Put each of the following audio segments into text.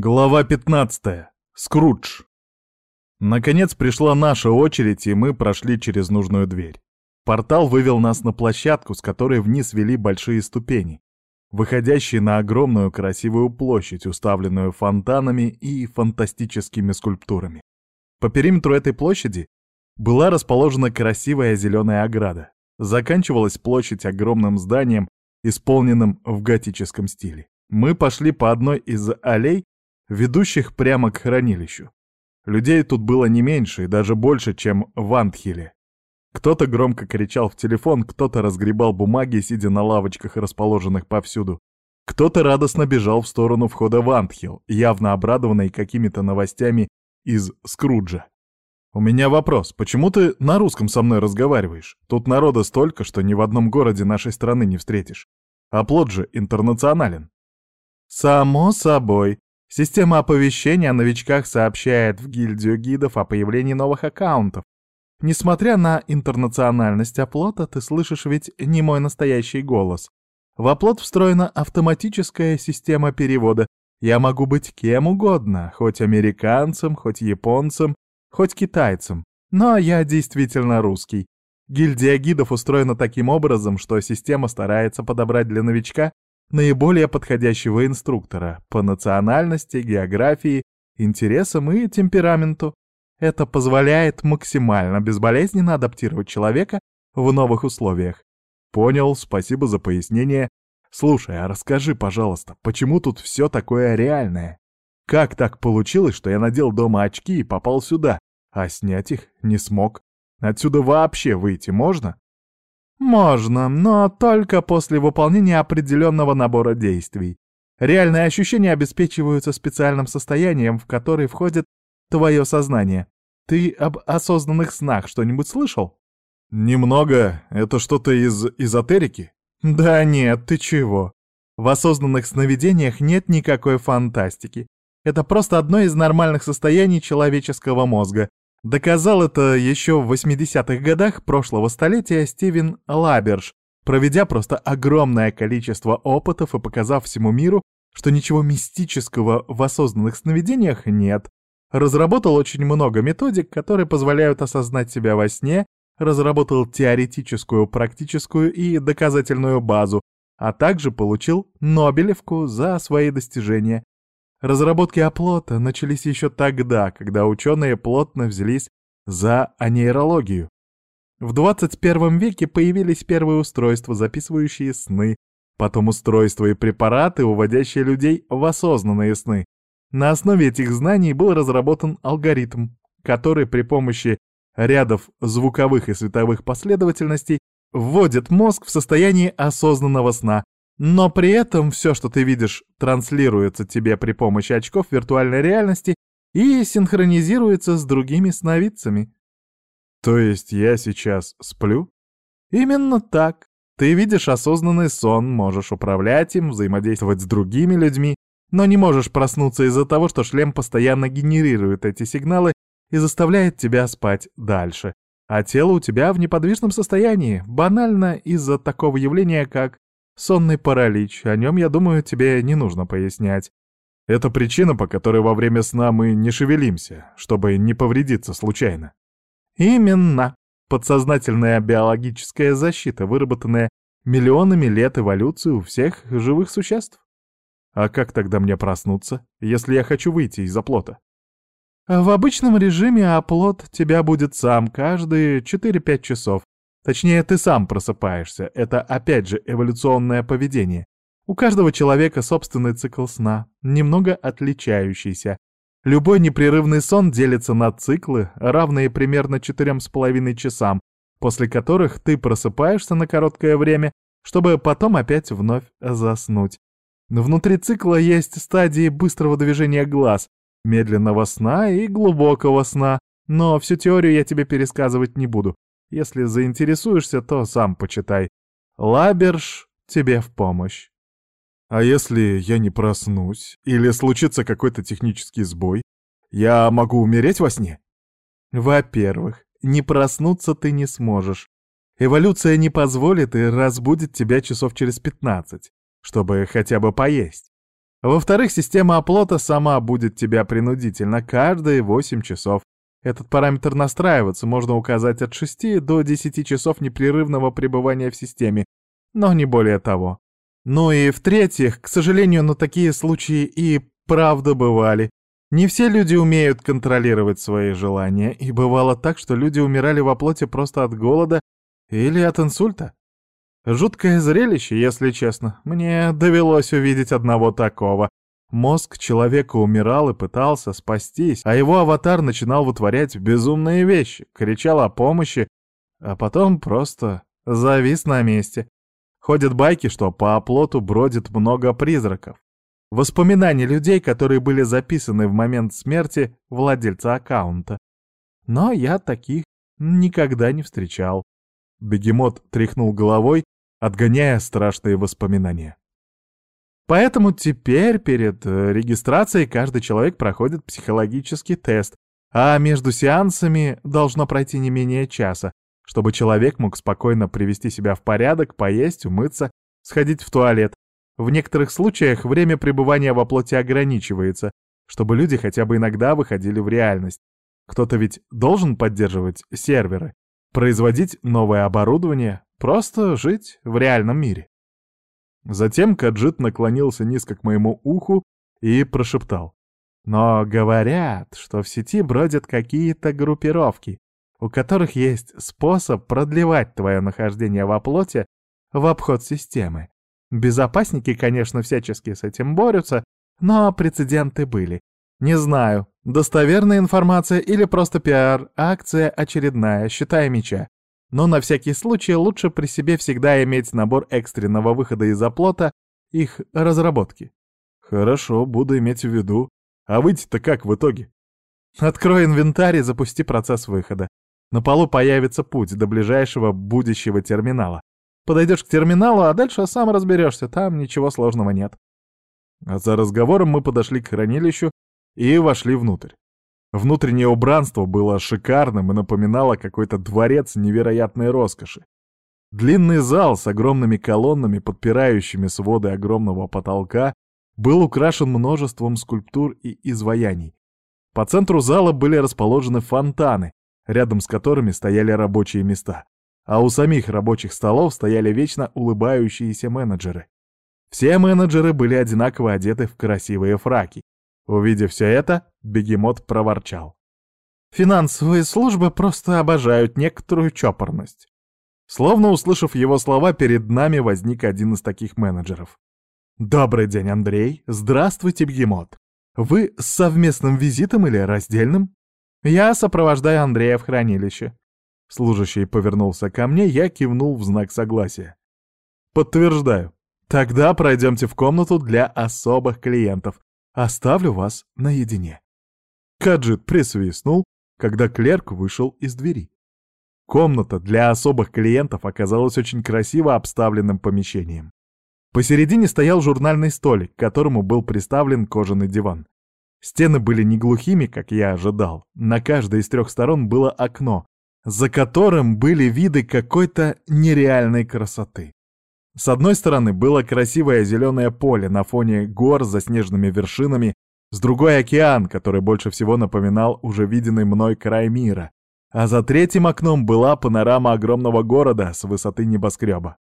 Глава 15. Скрудж. Наконец пришла наша очередь, и мы прошли через нужную дверь. Портал вывел нас на площадку, с которой вниз вели большие ступени, выходящие на огромную красивую площадь, уставленную фонтанами и фантастическими скульптурами. По периметру этой площади была расположена красивая зеленая ограда. Заканчивалась площадь огромным зданием, исполненным в готическом стиле. Мы пошли по одной из аллей, ведущих прямо к хранилищу. Людей тут было не меньше и даже больше, чем в Антхиле. Кто-то громко кричал в телефон, кто-то разгребал бумаги, сидя на лавочках, расположенных повсюду. Кто-то радостно бежал в сторону входа в Антхилл, явно обрадованный какими-то новостями из Скруджа. «У меня вопрос. Почему ты на русском со мной разговариваешь? Тут народа столько, что ни в одном городе нашей страны не встретишь. А плод же интернационален». «Само собой. Система оповещения о новичках сообщает в гильдию гидов о появлении новых аккаунтов. Несмотря на интернациональность оплота, ты слышишь ведь не мой настоящий голос. В оплот встроена автоматическая система перевода. Я могу быть кем угодно, хоть американцем, хоть японцем, хоть китайцем. Но я действительно русский. Гильдия гидов устроена таким образом, что система старается подобрать для новичка наиболее подходящего инструктора по национальности, географии, интересам и темпераменту. Это позволяет максимально безболезненно адаптировать человека в новых условиях. Понял, спасибо за пояснение. Слушай, а расскажи, пожалуйста, почему тут все такое реальное? Как так получилось, что я надел дома очки и попал сюда, а снять их не смог? Отсюда вообще выйти можно? Можно, но только после выполнения определенного набора действий. Реальные ощущения обеспечиваются специальным состоянием, в которое входит твое сознание. Ты об осознанных снах что-нибудь слышал? Немного. Это что-то из эзотерики? Да нет, ты чего. В осознанных сновидениях нет никакой фантастики. Это просто одно из нормальных состояний человеческого мозга, Доказал это еще в 80-х годах прошлого столетия Стивен Лаберш, проведя просто огромное количество опытов и показав всему миру, что ничего мистического в осознанных сновидениях нет. Разработал очень много методик, которые позволяют осознать себя во сне, разработал теоретическую, практическую и доказательную базу, а также получил Нобелевку за свои достижения, Разработки оплота начались еще тогда, когда ученые плотно взялись за анейрологию. В 21 веке появились первые устройства, записывающие сны, потом устройства и препараты, уводящие людей в осознанные сны. На основе этих знаний был разработан алгоритм, который при помощи рядов звуковых и световых последовательностей вводит мозг в состояние осознанного сна, но при этом все, что ты видишь, транслируется тебе при помощи очков виртуальной реальности и синхронизируется с другими сновидцами. То есть я сейчас сплю? Именно так. Ты видишь осознанный сон, можешь управлять им, взаимодействовать с другими людьми, но не можешь проснуться из-за того, что шлем постоянно генерирует эти сигналы и заставляет тебя спать дальше. А тело у тебя в неподвижном состоянии, банально из-за такого явления, как Сонный паралич, о нем, я думаю, тебе не нужно пояснять. Это причина, по которой во время сна мы не шевелимся, чтобы не повредиться случайно. Именно. Подсознательная биологическая защита, выработанная миллионами лет эволюции у всех живых существ. А как тогда мне проснуться, если я хочу выйти из оплота? В обычном режиме оплот тебя будет сам каждые 4-5 часов, Точнее, ты сам просыпаешься. Это опять же эволюционное поведение. У каждого человека собственный цикл сна, немного отличающийся. Любой непрерывный сон делится на циклы, равные примерно четырем с половиной часам, после которых ты просыпаешься на короткое время, чтобы потом опять вновь заснуть. Внутри цикла есть стадии быстрого движения глаз, медленного сна и глубокого сна, но всю теорию я тебе пересказывать не буду. Если заинтересуешься, то сам почитай. Лаберш тебе в помощь. А если я не проснусь, или случится какой-то технический сбой, я могу умереть во сне? Во-первых, не проснуться ты не сможешь. Эволюция не позволит и разбудит тебя часов через 15, чтобы хотя бы поесть. Во-вторых, система оплота сама будет тебя принудительно каждые 8 часов. Этот параметр настраиваться можно указать от 6 до 10 часов непрерывного пребывания в системе, но не более того. Ну и в-третьих, к сожалению, но такие случаи и правда бывали. Не все люди умеют контролировать свои желания, и бывало так, что люди умирали во плоти просто от голода или от инсульта. Жуткое зрелище, если честно. Мне довелось увидеть одного такого. Мозг человека умирал и пытался спастись, а его аватар начинал вытворять безумные вещи, кричал о помощи, а потом просто завис на месте. Ходят байки, что по оплоту бродит много призраков. Воспоминания людей, которые были записаны в момент смерти владельца аккаунта. Но я таких никогда не встречал. Бегемот тряхнул головой, отгоняя страшные воспоминания. Поэтому теперь перед э, регистрацией каждый человек проходит психологический тест, а между сеансами должно пройти не менее часа, чтобы человек мог спокойно привести себя в порядок, поесть, умыться, сходить в туалет. В некоторых случаях время пребывания во плоти ограничивается, чтобы люди хотя бы иногда выходили в реальность. Кто-то ведь должен поддерживать серверы, производить новое оборудование, просто жить в реальном мире. Затем Каджит наклонился низко к моему уху и прошептал. Но говорят, что в сети бродят какие-то группировки, у которых есть способ продлевать твое нахождение во плоти в обход системы. Безопасники, конечно, всячески с этим борются, но прецеденты были. Не знаю, достоверная информация или просто пиар, акция очередная, считая меча. Но на всякий случай лучше при себе всегда иметь набор экстренного выхода из оплота их разработки. Хорошо, буду иметь в виду. А выйти-то как в итоге? Открой инвентарь и запусти процесс выхода. На полу появится путь до ближайшего будущего терминала. Подойдешь к терминалу, а дальше сам разберешься, там ничего сложного нет. А за разговором мы подошли к хранилищу и вошли внутрь. Внутреннее убранство было шикарным и напоминало какой-то дворец невероятной роскоши. Длинный зал с огромными колоннами, подпирающими своды огромного потолка, был украшен множеством скульптур и изваяний. По центру зала были расположены фонтаны, рядом с которыми стояли рабочие места, а у самих рабочих столов стояли вечно улыбающиеся менеджеры. Все менеджеры были одинаково одеты в красивые фраки, Увидев все это, бегемот проворчал. Финансовые службы просто обожают некоторую чопорность. Словно услышав его слова, перед нами возник один из таких менеджеров. «Добрый день, Андрей. Здравствуйте, бегемот. Вы с совместным визитом или раздельным?» «Я сопровождаю Андрея в хранилище». Служащий повернулся ко мне, я кивнул в знак согласия. «Подтверждаю. Тогда пройдемте в комнату для особых клиентов. Оставлю вас наедине». Каджит присвистнул, когда клерк вышел из двери. Комната для особых клиентов оказалась очень красиво обставленным помещением. Посередине стоял журнальный столик, к которому был приставлен кожаный диван. Стены были не глухими, как я ожидал. На каждой из трех сторон было окно, за которым были виды какой-то нереальной красоты. С одной стороны было красивое зеленое поле на фоне гор с заснеженными вершинами, с другой — океан, который больше всего напоминал уже виденный мной край мира, а за третьим окном была панорама огромного города с высоты небоскреба.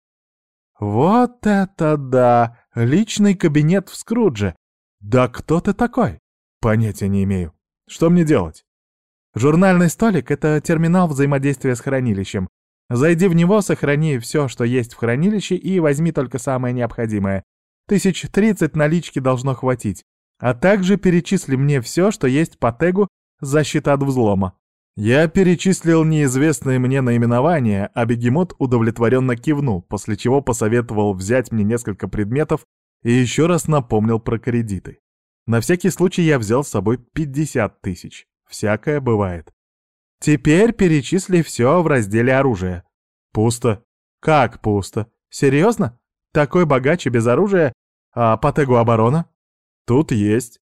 «Вот это да! Личный кабинет в Скрудже! Да кто ты такой?» «Понятия не имею. Что мне делать?» «Журнальный столик — это терминал взаимодействия с хранилищем. Зайди в него, сохрани все, что есть в хранилище, и возьми только самое необходимое. Тысяч тридцать налички должно хватить. А также перечисли мне все, что есть по тегу «Защита от взлома». Я перечислил неизвестные мне наименования, а бегемот удовлетворенно кивнул, после чего посоветовал взять мне несколько предметов и еще раз напомнил про кредиты. На всякий случай я взял с собой 50 тысяч. Всякое бывает. Теперь перечисли все в разделе оружия. Пусто. Как пусто? Серьезно? Такой богач и без оружия? А по тегу оборона? Тут есть.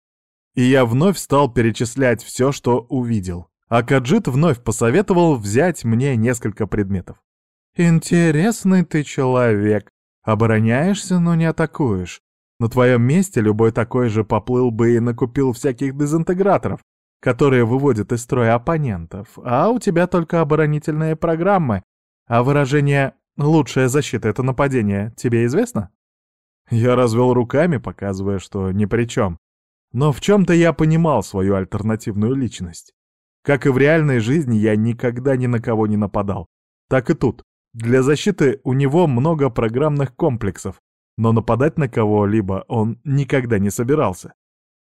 И я вновь стал перечислять все, что увидел. А Каджит вновь посоветовал взять мне несколько предметов. «Интересный ты человек. Обороняешься, но не атакуешь. На твоем месте любой такой же поплыл бы и накупил всяких дезинтеграторов, которые выводят из строя оппонентов, а у тебя только оборонительные программы, а выражение «лучшая защита — это нападение» тебе известно? Я развел руками, показывая, что ни при чем. Но в чем-то я понимал свою альтернативную личность. Как и в реальной жизни, я никогда ни на кого не нападал. Так и тут. Для защиты у него много программных комплексов, но нападать на кого-либо он никогда не собирался.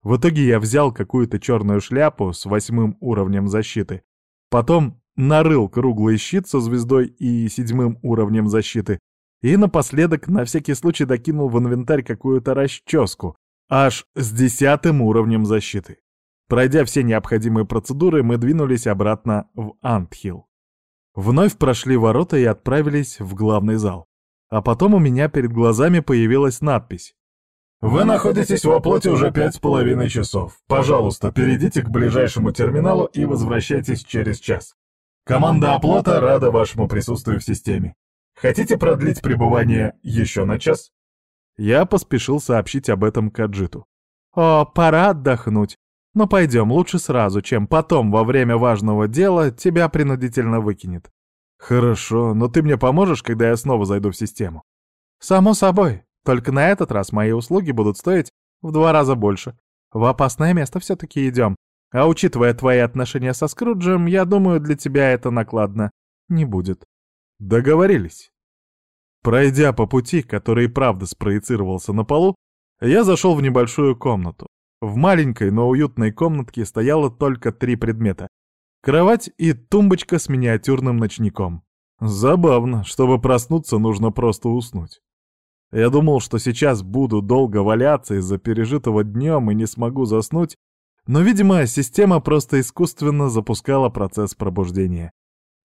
В итоге я взял какую-то черную шляпу с восьмым уровнем защиты, потом нарыл круглый щит со звездой и седьмым уровнем защиты, и напоследок на всякий случай докинул в инвентарь какую-то расческу, аж с десятым уровнем защиты. Пройдя все необходимые процедуры, мы двинулись обратно в Антхилл. Вновь прошли ворота и отправились в главный зал. А потом у меня перед глазами появилась надпись. «Вы находитесь в оплоте уже пять с половиной часов. Пожалуйста, перейдите к ближайшему терминалу и возвращайтесь через час. Команда оплота рада вашему присутствию в системе. Хотите продлить пребывание еще на час?» Я поспешил сообщить об этом Каджиту. «О, пора отдохнуть. Но пойдем лучше сразу, чем потом, во время важного дела, тебя принудительно выкинет. Хорошо, но ты мне поможешь, когда я снова зайду в систему? Само собой. Только на этот раз мои услуги будут стоить в два раза больше. В опасное место все-таки идем. А учитывая твои отношения со Скруджем, я думаю, для тебя это накладно не будет. Договорились. Пройдя по пути, который правда спроецировался на полу, я зашел в небольшую комнату. В маленькой, но уютной комнатке стояло только три предмета. Кровать и тумбочка с миниатюрным ночником. Забавно, чтобы проснуться, нужно просто уснуть. Я думал, что сейчас буду долго валяться из-за пережитого днем и не смогу заснуть, но, видимо, система просто искусственно запускала процесс пробуждения.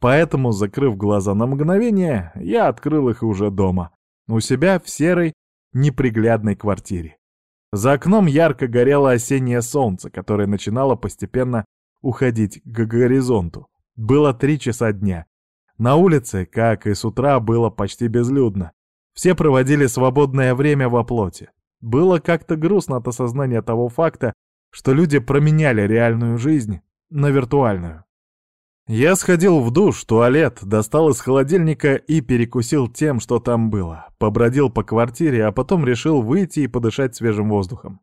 Поэтому, закрыв глаза на мгновение, я открыл их уже дома, у себя в серой, неприглядной квартире. За окном ярко горело осеннее солнце, которое начинало постепенно уходить к горизонту. Было три часа дня. На улице, как и с утра, было почти безлюдно. Все проводили свободное время во плоти. Было как-то грустно от осознания того факта, что люди променяли реальную жизнь на виртуальную. Я сходил в душ, туалет, достал из холодильника и перекусил тем, что там было. Побродил по квартире, а потом решил выйти и подышать свежим воздухом.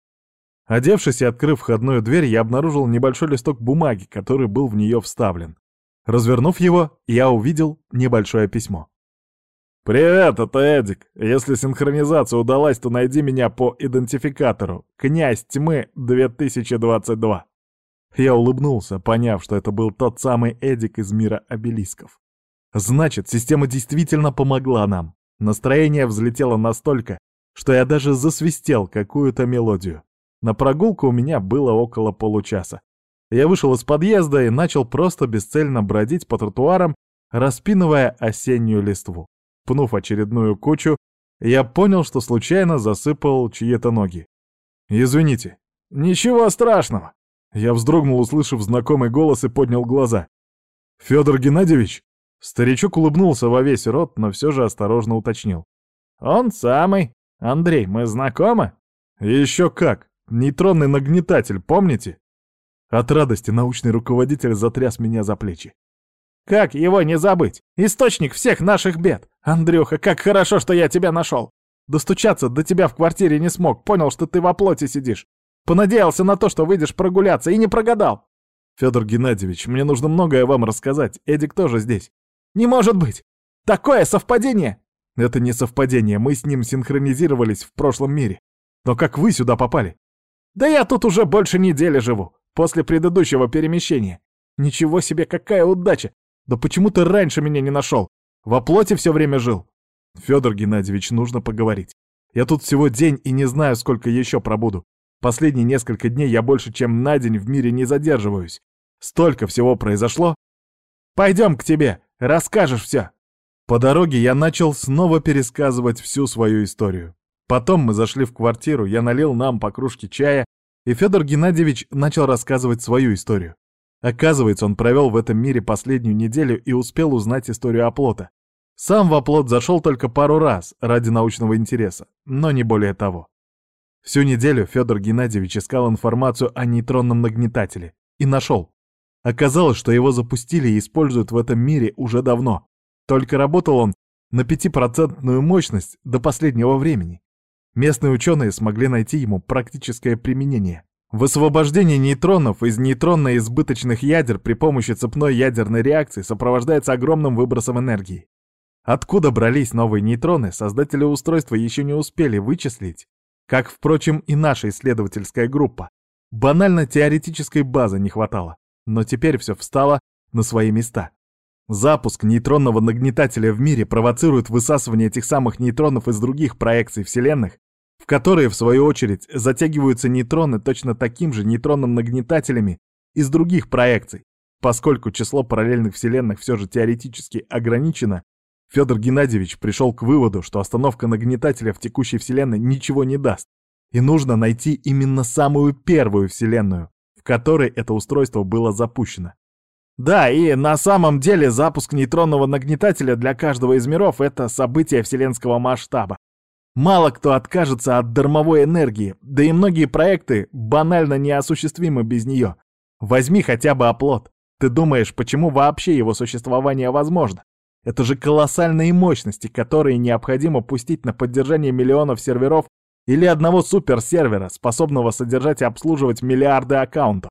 Одевшись и открыв входную дверь, я обнаружил небольшой листок бумаги, который был в нее вставлен. Развернув его, я увидел небольшое письмо. «Привет, это Эдик. Если синхронизация удалась, то найди меня по идентификатору. Князь тьмы 2022». Я улыбнулся, поняв, что это был тот самый Эдик из мира обелисков. Значит, система действительно помогла нам. Настроение взлетело настолько, что я даже засвистел какую-то мелодию. На прогулку у меня было около получаса. Я вышел из подъезда и начал просто бесцельно бродить по тротуарам, распинывая осеннюю листву. Пнув очередную кучу, я понял, что случайно засыпал чьи-то ноги. «Извините». «Ничего страшного», я вздрогнул, услышав знакомый голос и поднял глаза. «Федор Геннадьевич?» Старичок улыбнулся во весь рот, но все же осторожно уточнил. «Он самый. Андрей, мы знакомы?» «Еще как. Нейтронный нагнетатель, помните?» От радости научный руководитель затряс меня за плечи. «Как его не забыть? Источник всех наших бед! Андрюха, как хорошо, что я тебя нашел! Достучаться до тебя в квартире не смог, понял, что ты во плоти сидишь. Понадеялся на то, что выйдешь прогуляться, и не прогадал. Федор Геннадьевич, мне нужно многое вам рассказать. Эдик тоже здесь. Не может быть! Такое совпадение! Это не совпадение, мы с ним синхронизировались в прошлом мире. Но как вы сюда попали? Да я тут уже больше недели живу, после предыдущего перемещения. Ничего себе, какая удача! Да почему ты раньше меня не нашел? Во плоти все время жил. Федор Геннадьевич, нужно поговорить. Я тут всего день и не знаю, сколько еще пробуду. Последние несколько дней я больше, чем на день в мире не задерживаюсь. Столько всего произошло. Пойдем к тебе, расскажешь все. По дороге я начал снова пересказывать всю свою историю. Потом мы зашли в квартиру, я налил нам по кружке чая, и Федор Геннадьевич начал рассказывать свою историю. Оказывается, он провел в этом мире последнюю неделю и успел узнать историю оплота. Сам в оплот зашел только пару раз ради научного интереса, но не более того. Всю неделю Федор Геннадьевич искал информацию о нейтронном нагнетателе. И нашел. Оказалось, что его запустили и используют в этом мире уже давно. Только работал он на пятипроцентную мощность до последнего времени. Местные ученые смогли найти ему практическое применение. Высвобождение нейтронов из нейтронно-избыточных ядер при помощи цепной ядерной реакции сопровождается огромным выбросом энергии. Откуда брались новые нейтроны, создатели устройства еще не успели вычислить, как, впрочем, и наша исследовательская группа. Банально теоретической базы не хватало, но теперь все встало на свои места. Запуск нейтронного нагнетателя в мире провоцирует высасывание этих самых нейтронов из других проекций Вселенных, в которые, в свою очередь, затягиваются нейтроны точно таким же нейтронным нагнетателями из других проекций. Поскольку число параллельных Вселенных все же теоретически ограничено, Федор Геннадьевич пришел к выводу, что остановка нагнетателя в текущей Вселенной ничего не даст, и нужно найти именно самую первую Вселенную, в которой это устройство было запущено. Да, и на самом деле запуск нейтронного нагнетателя для каждого из миров — это событие вселенского масштаба. Мало кто откажется от дармовой энергии, да и многие проекты банально неосуществимы без нее. Возьми хотя бы оплот. Ты думаешь, почему вообще его существование возможно? Это же колоссальные мощности, которые необходимо пустить на поддержание миллионов серверов или одного суперсервера, способного содержать и обслуживать миллиарды аккаунтов.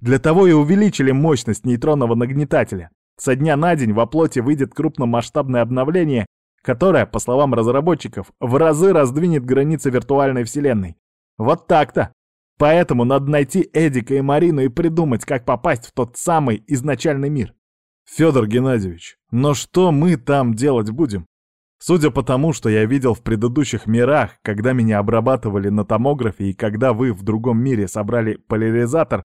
Для того и увеличили мощность нейтронного нагнетателя. Со дня на день в оплоте выйдет крупномасштабное обновление, которое, по словам разработчиков, в разы раздвинет границы виртуальной вселенной. Вот так-то. Поэтому надо найти Эдика и Марину и придумать, как попасть в тот самый изначальный мир. Федор Геннадьевич, но что мы там делать будем? Судя по тому, что я видел в предыдущих мирах, когда меня обрабатывали на томографе и когда вы в другом мире собрали поляризатор,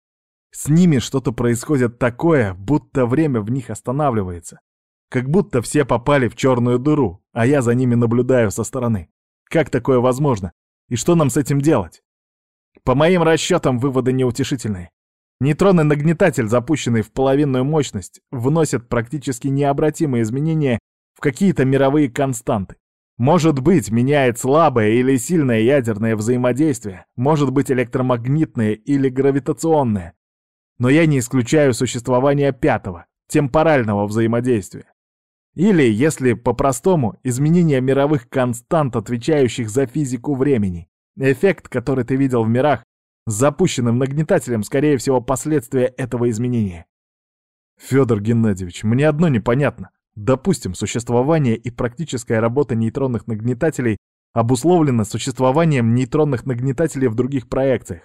с ними что-то происходит такое, будто время в них останавливается. Как будто все попали в черную дыру, а я за ними наблюдаю со стороны. Как такое возможно? И что нам с этим делать? По моим расчетам, выводы неутешительные. Нейтронный нагнетатель, запущенный в половинную мощность, вносит практически необратимые изменения в какие-то мировые константы. Может быть, меняет слабое или сильное ядерное взаимодействие, может быть электромагнитное или гравитационное. Но я не исключаю существование пятого, темпорального взаимодействия. Или, если по-простому, изменение мировых констант, отвечающих за физику времени. Эффект, который ты видел в мирах, запущенным нагнетателем, скорее всего, последствия этого изменения. Федор Геннадьевич, мне одно непонятно. Допустим, существование и практическая работа нейтронных нагнетателей обусловлено существованием нейтронных нагнетателей в других проекциях.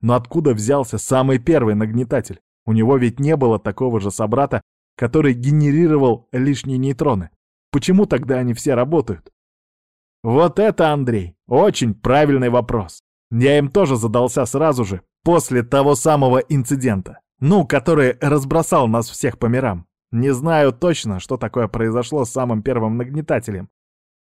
Но откуда взялся самый первый нагнетатель? У него ведь не было такого же собрата, который генерировал лишние нейтроны. Почему тогда они все работают? Вот это, Андрей, очень правильный вопрос. Я им тоже задался сразу же, после того самого инцидента. Ну, который разбросал нас всех по мирам. Не знаю точно, что такое произошло с самым первым нагнетателем.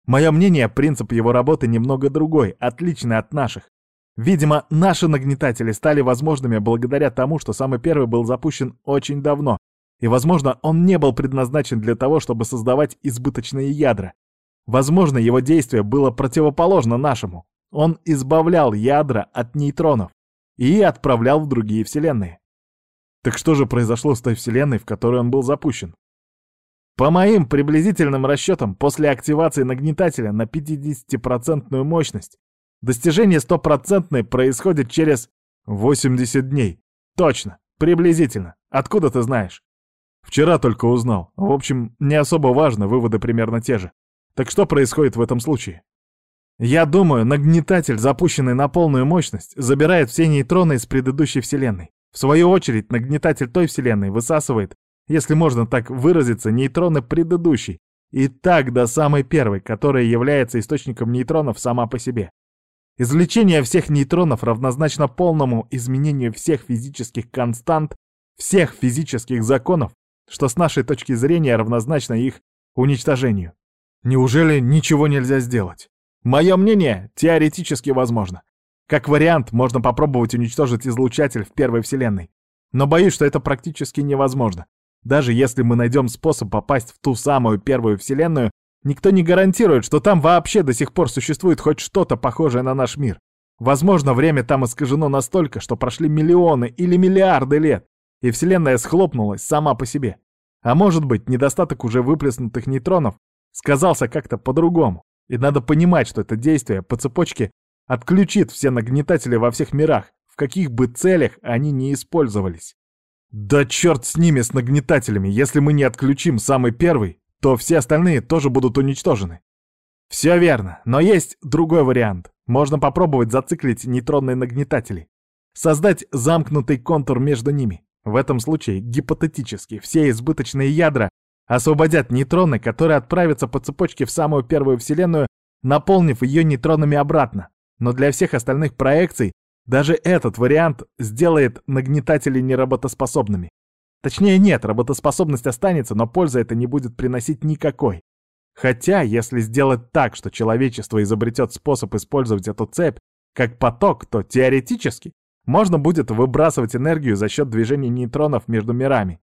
Мое мнение, принцип его работы немного другой, отличный от наших. Видимо, наши нагнетатели стали возможными благодаря тому, что самый первый был запущен очень давно, и, возможно, он не был предназначен для того, чтобы создавать избыточные ядра. Возможно, его действие было противоположно нашему. Он избавлял ядра от нейтронов и отправлял в другие вселенные. Так что же произошло с той вселенной, в которой он был запущен? По моим приблизительным расчетам, после активации нагнетателя на 50% мощность, достижение стопроцентной происходит через 80 дней. Точно, приблизительно. Откуда ты знаешь? Вчера только узнал. В общем, не особо важно, выводы примерно те же. Так что происходит в этом случае? Я думаю, нагнетатель, запущенный на полную мощность, забирает все нейтроны из предыдущей вселенной. В свою очередь, нагнетатель той вселенной высасывает, если можно так выразиться, нейтроны предыдущей, и так до самой первой, которая является источником нейтронов сама по себе. Извлечение всех нейтронов равнозначно полному изменению всех физических констант, всех физических законов, что с нашей точки зрения равнозначно их уничтожению. Неужели ничего нельзя сделать? Мое мнение, теоретически возможно. Как вариант, можно попробовать уничтожить излучатель в первой вселенной. Но боюсь, что это практически невозможно. Даже если мы найдем способ попасть в ту самую первую вселенную, никто не гарантирует, что там вообще до сих пор существует хоть что-то похожее на наш мир. Возможно, время там искажено настолько, что прошли миллионы или миллиарды лет, и Вселенная схлопнулась сама по себе. А может быть, недостаток уже выплеснутых нейтронов сказался как-то по-другому, и надо понимать, что это действие по цепочке отключит все нагнетатели во всех мирах, в каких бы целях они ни использовались. Да черт с ними, с нагнетателями, если мы не отключим самый первый, то все остальные тоже будут уничтожены. Все верно, но есть другой вариант. Можно попробовать зациклить нейтронные нагнетатели. Создать замкнутый контур между ними. В этом случае, гипотетически, все избыточные ядра освободят нейтроны, которые отправятся по цепочке в самую первую Вселенную, наполнив ее нейтронами обратно. Но для всех остальных проекций даже этот вариант сделает нагнетатели неработоспособными. Точнее нет, работоспособность останется, но пользы это не будет приносить никакой. Хотя, если сделать так, что человечество изобретет способ использовать эту цепь как поток, то теоретически можно будет выбрасывать энергию за счет движения нейтронов между мирами.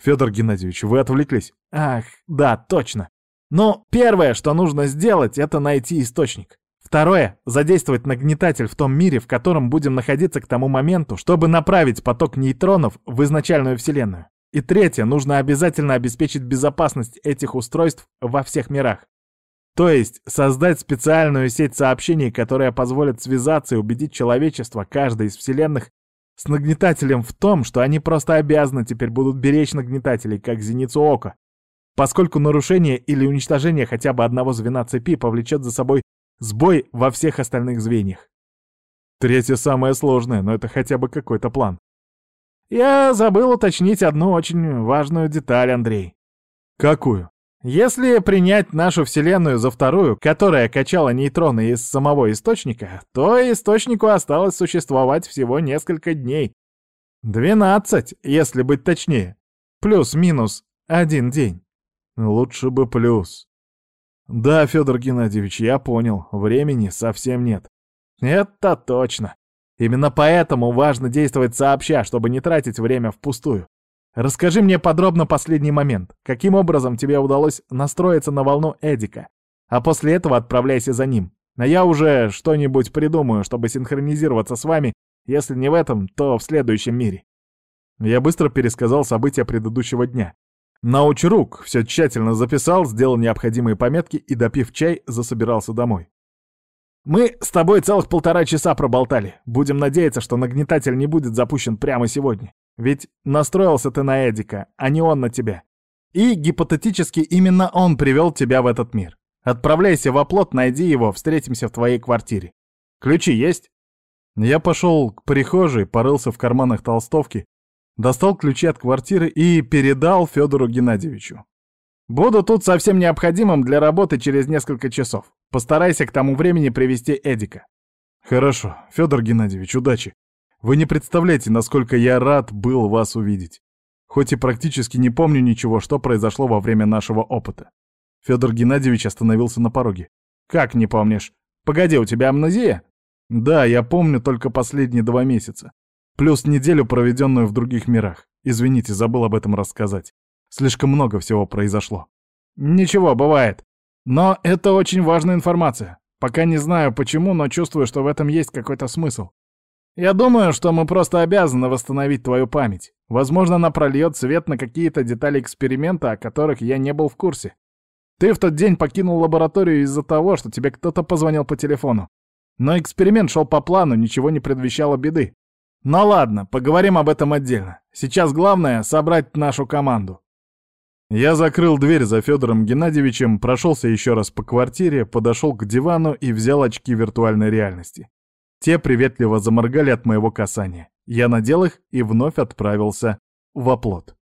Федор Геннадьевич, вы отвлеклись. Ах, да, точно. Но первое, что нужно сделать, это найти источник. Второе — задействовать нагнетатель в том мире, в котором будем находиться к тому моменту, чтобы направить поток нейтронов в изначальную Вселенную. И третье, нужно обязательно обеспечить безопасность этих устройств во всех мирах. То есть создать специальную сеть сообщений, которая позволит связаться и убедить человечество, каждой из вселенных, с нагнетателем в том, что они просто обязаны теперь будут беречь нагнетателей, как зеницу ока, поскольку нарушение или уничтожение хотя бы одного звена цепи повлечет за собой сбой во всех остальных звеньях. Третье самое сложное, но это хотя бы какой-то план. Я забыл уточнить одну очень важную деталь, Андрей. Какую? Если принять нашу Вселенную за вторую, которая качала нейтроны из самого источника, то источнику осталось существовать всего несколько дней. Двенадцать, если быть точнее. Плюс-минус один день. Лучше бы плюс. Да, Федор Геннадьевич, я понял, времени совсем нет. Это точно. Именно поэтому важно действовать сообща, чтобы не тратить время впустую. Расскажи мне подробно последний момент. Каким образом тебе удалось настроиться на волну Эдика? А после этого отправляйся за ним. А я уже что-нибудь придумаю, чтобы синхронизироваться с вами, если не в этом, то в следующем мире. Я быстро пересказал события предыдущего дня. Науч рук, все тщательно записал, сделал необходимые пометки и, допив чай, засобирался домой. Мы с тобой целых полтора часа проболтали. Будем надеяться, что нагнетатель не будет запущен прямо сегодня. Ведь настроился ты на Эдика, а не он на тебя. И гипотетически именно он привел тебя в этот мир. Отправляйся в оплот, найди его, встретимся в твоей квартире. Ключи есть? Я пошел к прихожей, порылся в карманах толстовки, достал ключи от квартиры и передал Федору Геннадьевичу. Буду тут совсем необходимым для работы через несколько часов. Постарайся к тому времени привести Эдика. Хорошо, Федор Геннадьевич, удачи. Вы не представляете, насколько я рад был вас увидеть. Хоть и практически не помню ничего, что произошло во время нашего опыта. Федор Геннадьевич остановился на пороге. Как не помнишь? Погоди, у тебя амнезия? Да, я помню только последние два месяца. Плюс неделю, проведенную в других мирах. Извините, забыл об этом рассказать. Слишком много всего произошло. Ничего, бывает. Но это очень важная информация. Пока не знаю почему, но чувствую, что в этом есть какой-то смысл. Я думаю, что мы просто обязаны восстановить твою память. Возможно, она прольет свет на какие-то детали эксперимента, о которых я не был в курсе. Ты в тот день покинул лабораторию из-за того, что тебе кто-то позвонил по телефону. Но эксперимент шел по плану, ничего не предвещало беды. Ну ладно, поговорим об этом отдельно. Сейчас главное — собрать нашу команду. Я закрыл дверь за Федором Геннадьевичем, прошелся еще раз по квартире, подошел к дивану и взял очки виртуальной реальности. Те приветливо заморгали от моего касания. Я надел их и вновь отправился в оплот.